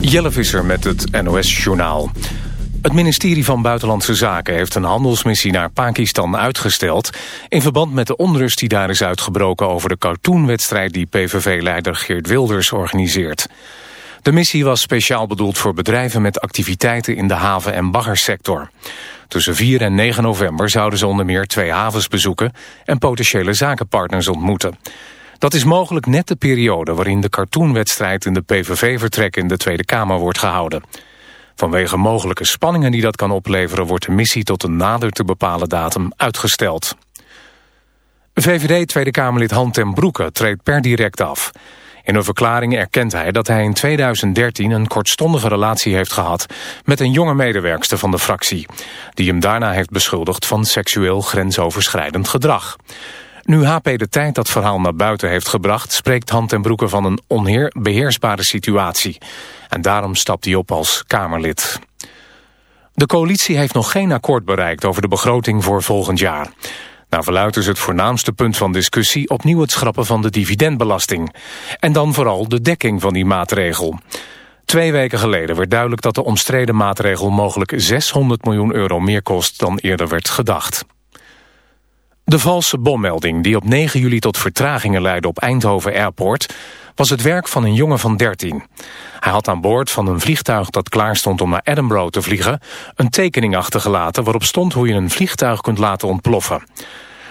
Jelle Visser met het NOS-journaal. Het ministerie van Buitenlandse Zaken heeft een handelsmissie naar Pakistan uitgesteld... in verband met de onrust die daar is uitgebroken over de cartoonwedstrijd... die PVV-leider Geert Wilders organiseert. De missie was speciaal bedoeld voor bedrijven met activiteiten in de haven- en baggersector. Tussen 4 en 9 november zouden ze onder meer twee havens bezoeken... en potentiële zakenpartners ontmoeten. Dat is mogelijk net de periode waarin de cartoonwedstrijd in de PVV-vertrek in de Tweede Kamer wordt gehouden. Vanwege mogelijke spanningen die dat kan opleveren wordt de missie tot een nader te bepalen datum uitgesteld. VVD Tweede Kamerlid Han ten Broeke treedt per direct af. In een verklaring erkent hij dat hij in 2013 een kortstondige relatie heeft gehad met een jonge medewerkster van de fractie, die hem daarna heeft beschuldigd van seksueel grensoverschrijdend gedrag. Nu HP de tijd dat verhaal naar buiten heeft gebracht... spreekt Han ten Broeke van een onbeheersbare situatie. En daarom stapt hij op als Kamerlid. De coalitie heeft nog geen akkoord bereikt over de begroting voor volgend jaar. Naar verluidt is het voornaamste punt van discussie opnieuw het schrappen van de dividendbelasting. En dan vooral de dekking van die maatregel. Twee weken geleden werd duidelijk dat de omstreden maatregel mogelijk 600 miljoen euro meer kost dan eerder werd gedacht. De valse bommelding die op 9 juli tot vertragingen leidde op Eindhoven Airport... was het werk van een jongen van 13. Hij had aan boord van een vliegtuig dat klaar stond om naar Edinburgh te vliegen... een tekening achtergelaten waarop stond hoe je een vliegtuig kunt laten ontploffen.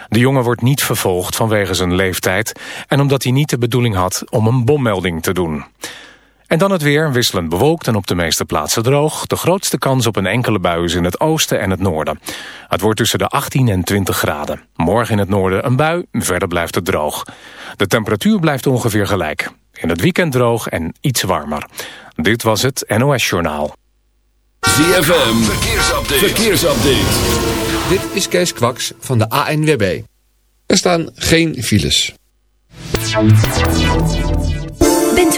De jongen wordt niet vervolgd vanwege zijn leeftijd... en omdat hij niet de bedoeling had om een bommelding te doen. En dan het weer, wisselend bewolkt en op de meeste plaatsen droog. De grootste kans op een enkele bui is in het oosten en het noorden. Het wordt tussen de 18 en 20 graden. Morgen in het noorden een bui, verder blijft het droog. De temperatuur blijft ongeveer gelijk. In het weekend droog en iets warmer. Dit was het NOS Journaal. ZFM, verkeersupdate. verkeersupdate. Dit is Kees Kwaks van de ANWB. Er staan geen files.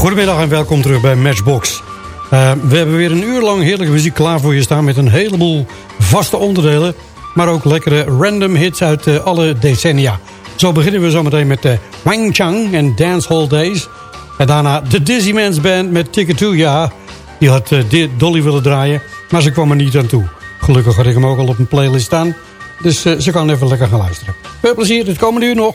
Goedemiddag en welkom terug bij Matchbox. Uh, we hebben weer een uur lang heerlijke muziek klaar voor je staan... met een heleboel vaste onderdelen... maar ook lekkere random hits uit uh, alle decennia. Zo beginnen we zometeen met uh, Wang Chang en Dance Hall Days. En daarna de Dizzy Man's Band met Ticket to Ja. Die had Dolly willen draaien, maar ze kwam er niet aan toe. Gelukkig had ik hem ook al op een playlist staan. Dus ze kan even lekker gaan luisteren. Veel plezier, het komende uur nog.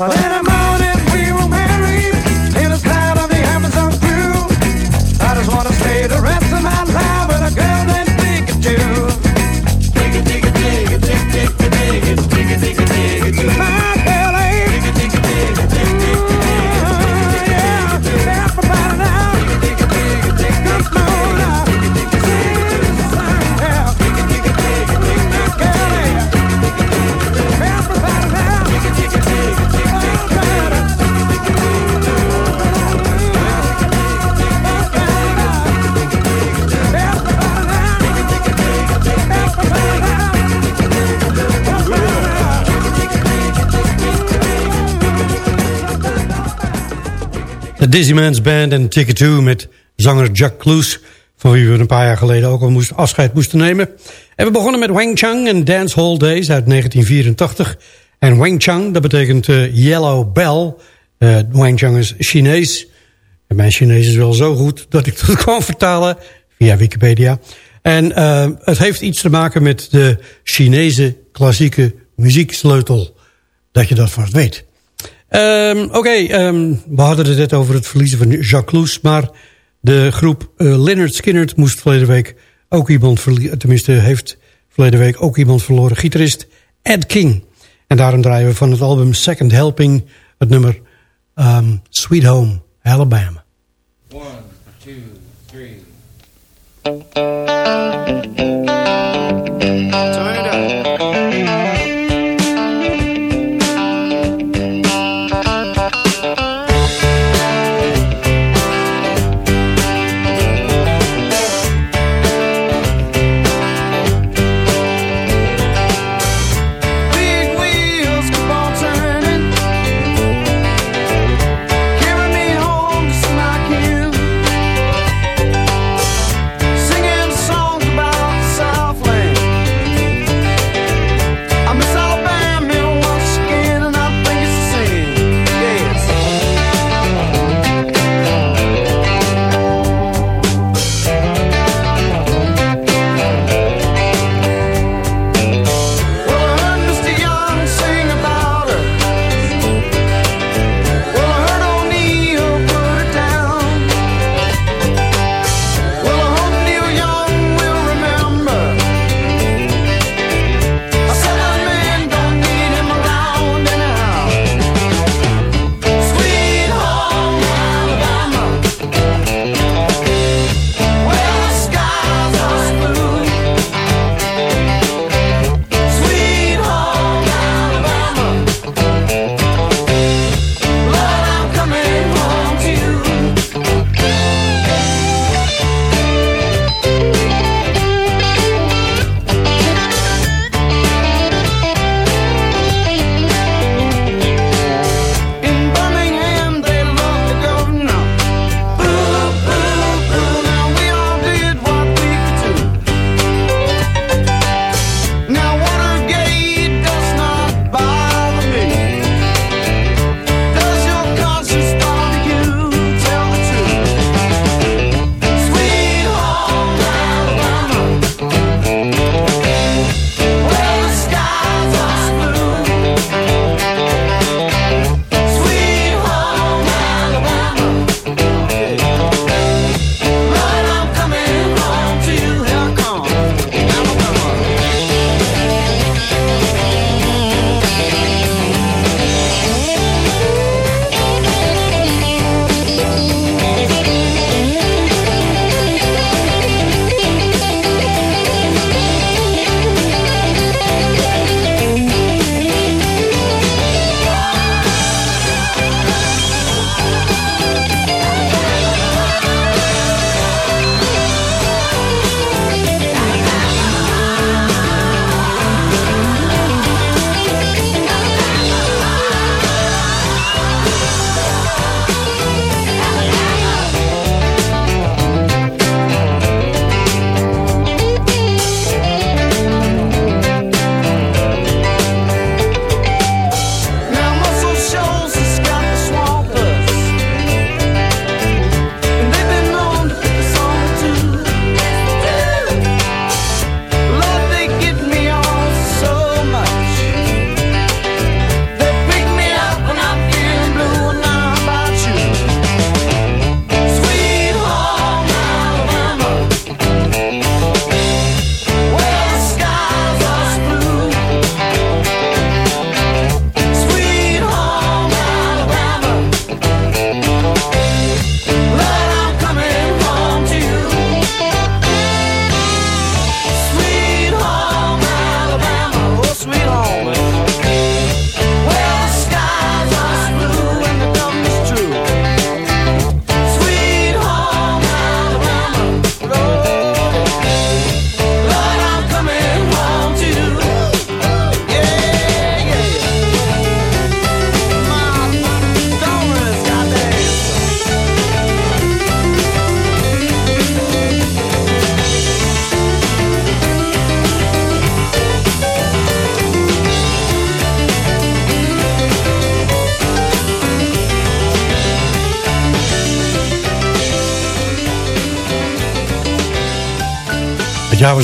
Bye. De Dizzy Man's Band en Ticket 2 met zanger Jack Kloes... van wie we een paar jaar geleden ook al moest, afscheid moesten nemen. En we begonnen met Wang Chang en Dance Hall Days uit 1984. En Wang Chang, dat betekent eh, Yellow Bell. Uh, Wang Chang is Chinees. En mijn Chinees is wel zo goed dat ik dat kan vertalen via Wikipedia. En uh, het heeft iets te maken met de Chinese klassieke muzieksleutel. Dat je dat vast weet. Um, Oké, um, we hadden het net over het verliezen van Jacques Cloes. Maar de groep uh, Leonard Skinner moest verleden week ook iemand verliezen. Tenminste, heeft verleden week ook iemand verloren. Gitarist Ed King. En daarom draaien we van het album Second Helping het nummer um, Sweet Home Alabama. One, two, three.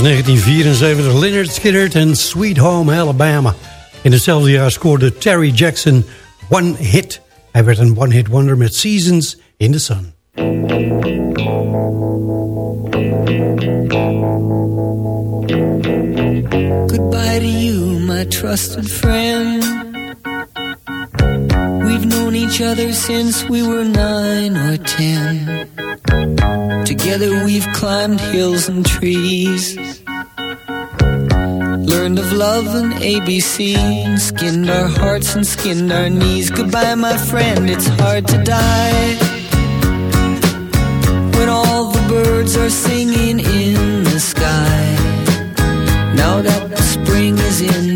1974, Leonard Skinner en Sweet Home Alabama. In hetzelfde jaar scoorde Terry Jackson One Hit. Hij werd een one-hit wonder met Seasons in the Sun. Goodbye to you, my trusted friend. We've known each other since we were nine or ten. Together we've climbed hills and trees. Learned of love and ABC, skinned our hearts and skinned our knees. Goodbye, my friend, it's hard to die. When all the birds are singing in the sky. Now that the spring is in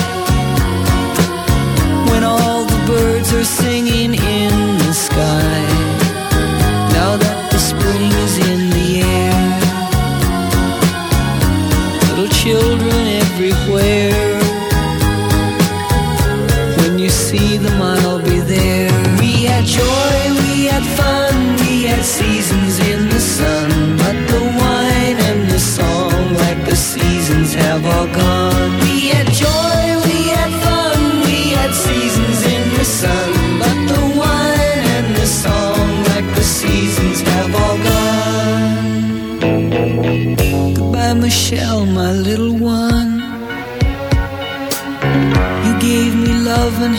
Are singing in the sky.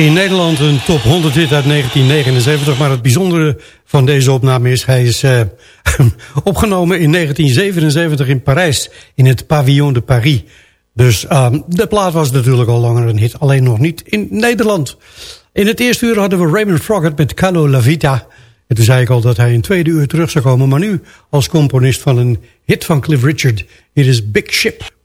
In Nederland een top 100 hit uit 1979. Maar het bijzondere van deze opname is... hij is eh, opgenomen in 1977 in Parijs. In het Pavillon de Paris. Dus ehm, de plaat was natuurlijk al langer een hit. Alleen nog niet in Nederland. In het eerste uur hadden we Raymond Froggatt met Calo La Vita. En toen zei ik al dat hij in tweede uur terug zou komen. Maar nu als componist van een hit van Cliff Richard. Hier is Big Ship.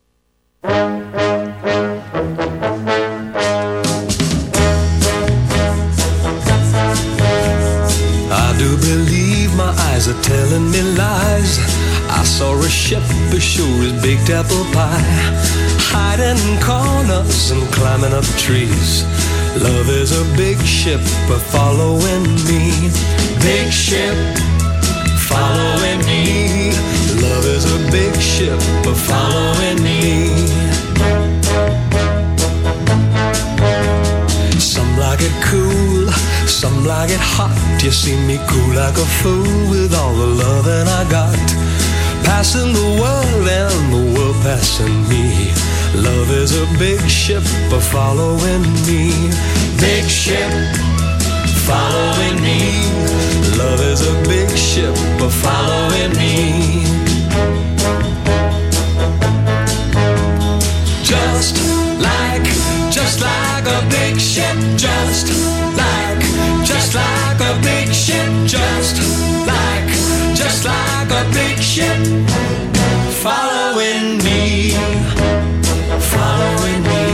Telling me lies. I saw a ship as sure as baked apple pie, hiding in corners and climbing up trees. Love is a big ship a following me. Big ship You see me cool like a fool with all the loving I got. Passing the world and the world passing me. Love is a big ship following me. Big ship following me. Love is a big ship following me. Just like, just like a big ship, just just like a big ship, just like, just like a big ship, following me, following me.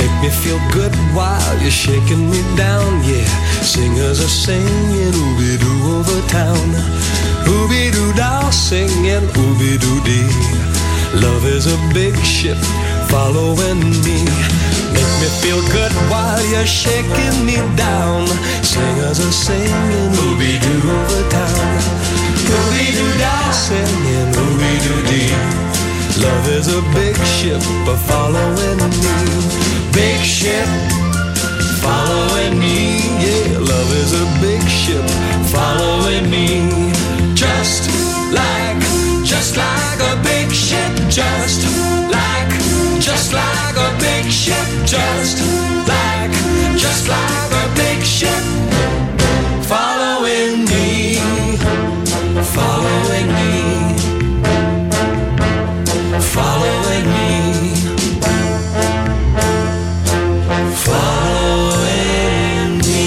Make me feel good while you're shaking me down, yeah. Singers are singing ooby doo over town, ooby doo dow singing ooby doo dee. Love is a big ship following me. Me feel good while you're shaking me down. Singers are singing ooby doo over town. Ooby doo da singing ooby doo dee. Love is a big ship following me. Big ship following me. Yeah, love is a big ship following me. Just like, just like, just like a big ship following me, following me, following me, following me.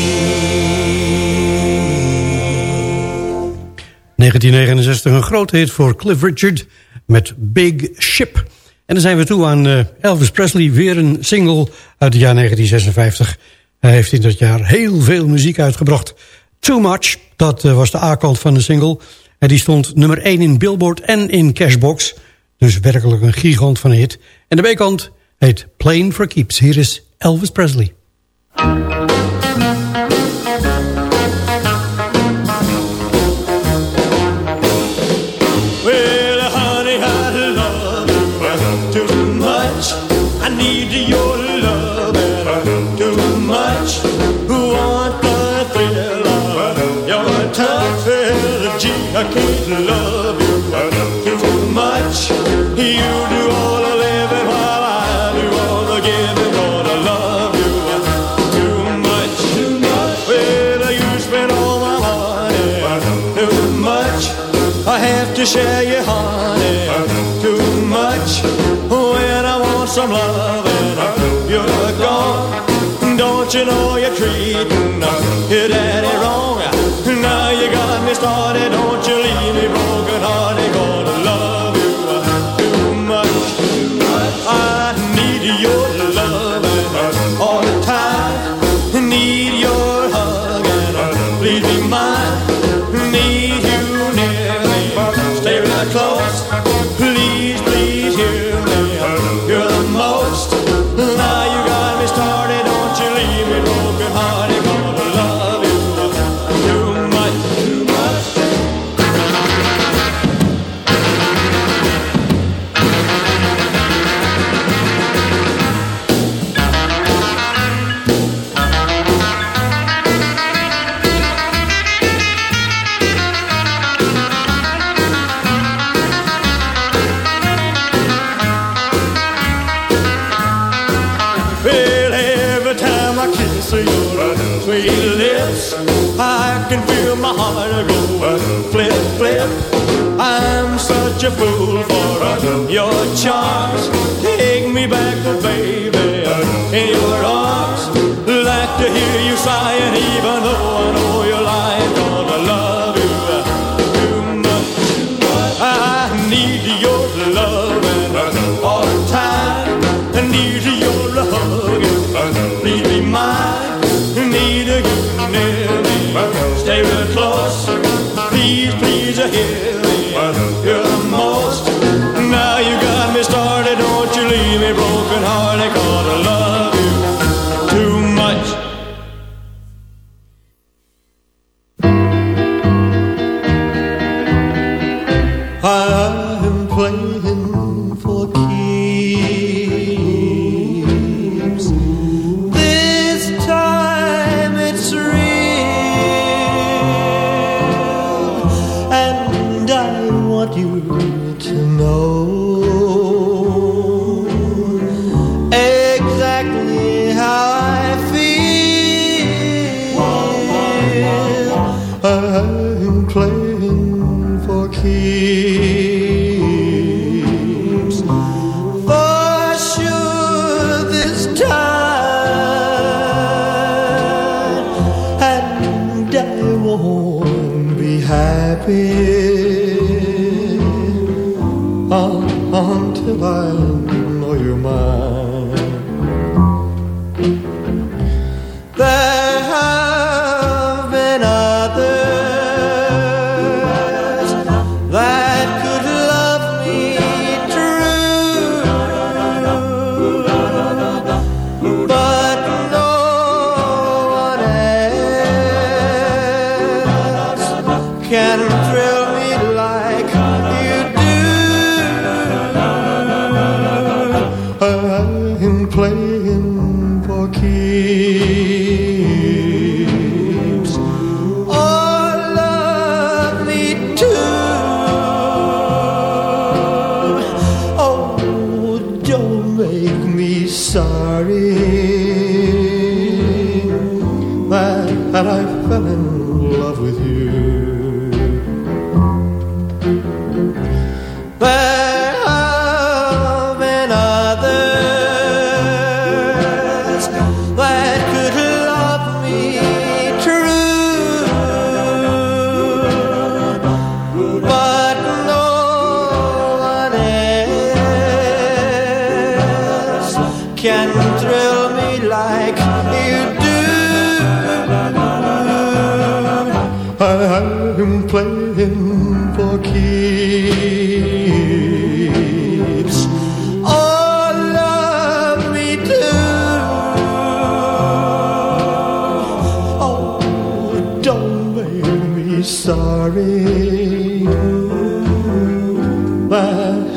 1969 een grote hit voor Cliff Richard met Big Ship. En dan zijn we toe aan eh, Elvis Presley, weer een single uit het jaar 1956. Hij heeft in dat jaar heel veel muziek uitgebracht. Too Much, dat eh, was de A-kant van de single. En die stond nummer 1 in Billboard en in Cashbox. Dus werkelijk een gigant van een hit. En de B-kant heet Plain for Keeps. Hier is Elvis Presley. I can't love you too much. You do all the living while I do all the giving. Gonna love you too much, too much. Well, you spend all my money too much. I have to share your honey too much. When I want some loving, you're gone. Don't you know you're treating your daddy wrong? Now you got me started.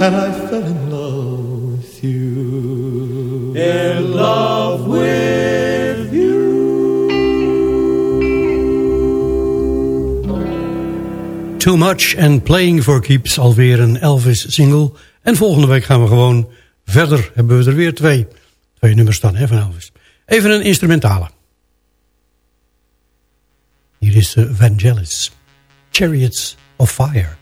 En fell in love with you. Love with you. Too Much and Playing for Keeps, alweer een Elvis-single. En volgende week gaan we gewoon verder. Hebben we er weer twee. Twee nummers dan, hè, van Elvis. Even een instrumentale. Hier is eh, Vangelis. Chariots of fire.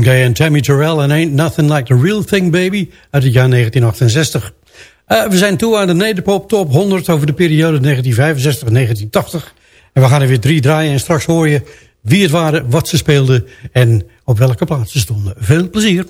Marvin Gaye en Tammy Terrell en Ain't Nothing Like the Real Thing Baby uit het jaar 1968. Eh, we zijn toe aan de Nederpop Top 100 over de periode 1965-1980. En we gaan er weer drie draaien en straks hoor je wie het waren, wat ze speelden en op welke plaats ze stonden. Veel plezier!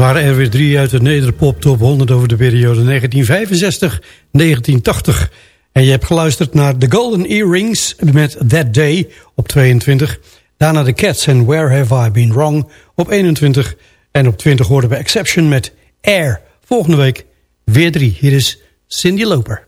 waren er weer drie uit de Nederpop Top 100 over de periode 1965-1980. En je hebt geluisterd naar The Golden Earrings met That Day op 22. Daarna The Cats en Where Have I Been Wrong op 21. En op 20 hoorden we Exception met Air. Volgende week weer drie. Hier is Cindy Loper.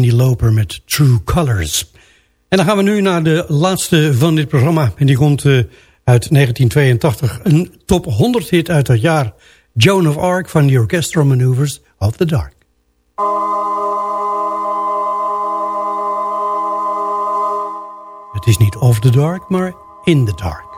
Die Loper met True Colors. En dan gaan we nu naar de laatste van dit programma. En die komt eh, uit 1982. Een top 100 hit uit dat jaar. Joan of Arc van The Orchestral Maneuvers of the Dark. Het is niet of the dark, maar in the dark.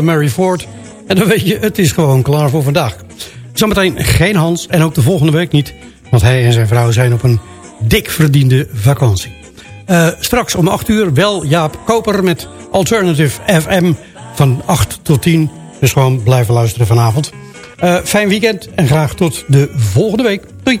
Mary Ford. En dan weet je, het is gewoon klaar voor vandaag. Zometeen geen Hans en ook de volgende week niet. Want hij en zijn vrouw zijn op een dik verdiende vakantie. Eh, straks om 8 uur wel Jaap Koper met Alternative FM van 8 tot 10. Dus gewoon blijven luisteren vanavond. Eh, fijn weekend en graag tot de volgende week. Doei.